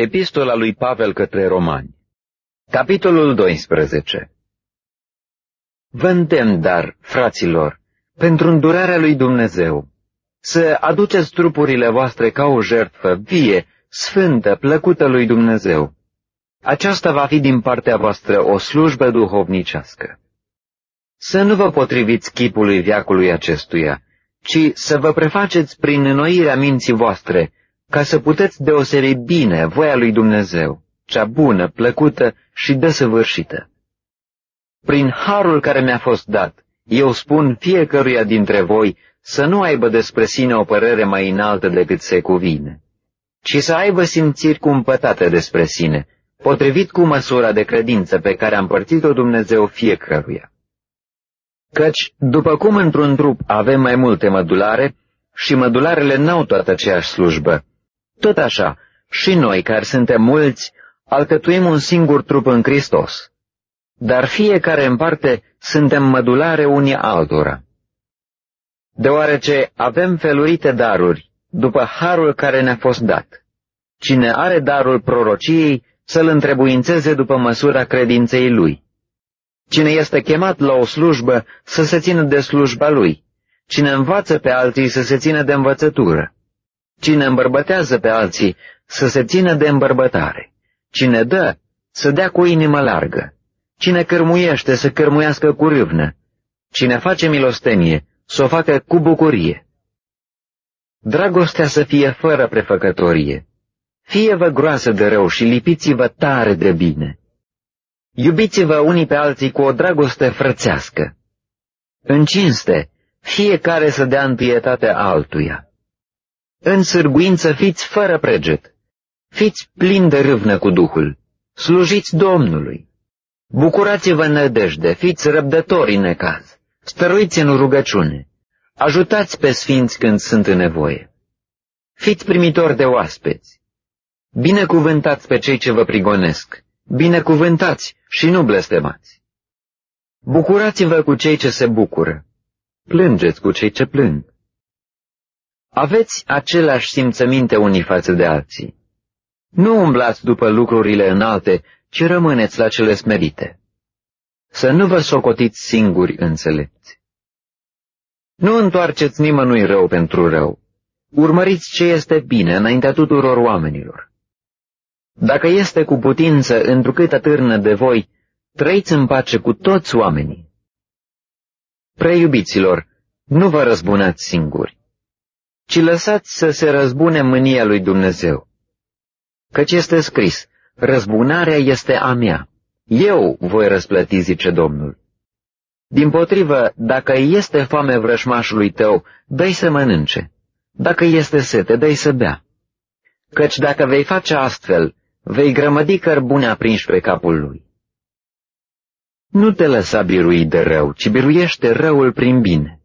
Epistola lui Pavel către Romani Capitolul 12 Vă îndemn, dar, fraților, pentru îndurarea lui Dumnezeu, să aduceți trupurile voastre ca o jertfă vie, sfântă, plăcută lui Dumnezeu. Aceasta va fi din partea voastră o slujbă duhovnicească. Să nu vă potriviți chipului viacului acestuia, ci să vă prefaceți prin înnoirea minții voastre, ca să puteți deosebi bine voia lui Dumnezeu, cea bună, plăcută și desăvârșită. Prin harul care mi-a fost dat, eu spun fiecăruia dintre voi să nu aibă despre sine o părere mai înaltă decât se cuvine, ci să aibă simțiri cumpătate despre sine, potrivit cu măsura de credință pe care a împărțit-o Dumnezeu fiecăruia. Căci, după cum într-un trup avem mai multe mădulare, și mădularele n-au toată aceeași slujbă, tot așa, și noi, care suntem mulți, alcătuim un singur trup în Hristos. Dar fiecare în parte suntem mădulare unii altora. Deoarece avem felurite daruri, după harul care ne-a fost dat. Cine are darul prorociei, să-l întrebuințeze după măsura credinței lui. Cine este chemat la o slujbă, să se țină de slujba lui. Cine învață pe alții, să se țină de învățătură. Cine îmbărbătează pe alții, să se țină de îmbărbătare. Cine dă, să dea cu inimă largă. Cine cărmuiește, să cărmuiască cu râvnă. Cine face milostenie, să o facă cu bucurie. Dragostea să fie fără prefăcătorie. Fie-vă groasă de rău și lipiți-vă tare de bine. Iubiți-vă unii pe alții cu o dragoste frățească. În cinste, fiecare să dea întâietate altuia. În sârguință fiți fără preget. Fiți plini de râvnă cu Duhul. Slujiți Domnului. Bucurați-vă în nădejde, fiți răbdători în necaz. Stăruiți în rugăciune. Ajutați pe sfinți când sunt în nevoie. Fiți primitori de oaspeți. Binecuvântați pe cei ce vă prigonesc. Binecuvântați și nu blestemați. Bucurați-vă cu cei ce se bucură. Plângeți cu cei ce plâng. Aveți același simțăminte unii față de alții. Nu umblați după lucrurile înalte, ci rămâneți la cele smerite. Să nu vă socotiți singuri înțelepți. Nu întoarceți nimănui rău pentru rău. Urmăriți ce este bine înaintea tuturor oamenilor. Dacă este cu putință întrucât atârnă de voi, trăiți în pace cu toți oamenii. Preiubiților, nu vă răzbunați singuri ci lăsați să se răzbune mânia lui Dumnezeu. Căci este scris, răzbunarea este a mea, eu voi răsplăti, zice Domnul. Din potrivă, dacă este foame vrășmașului tău, dă să mănânce. Dacă este sete, dă să bea. Căci dacă vei face astfel, vei grămădi cărbune aprinși pe capul lui. Nu te lăsa birui de rău, ci biruiește răul prin bine.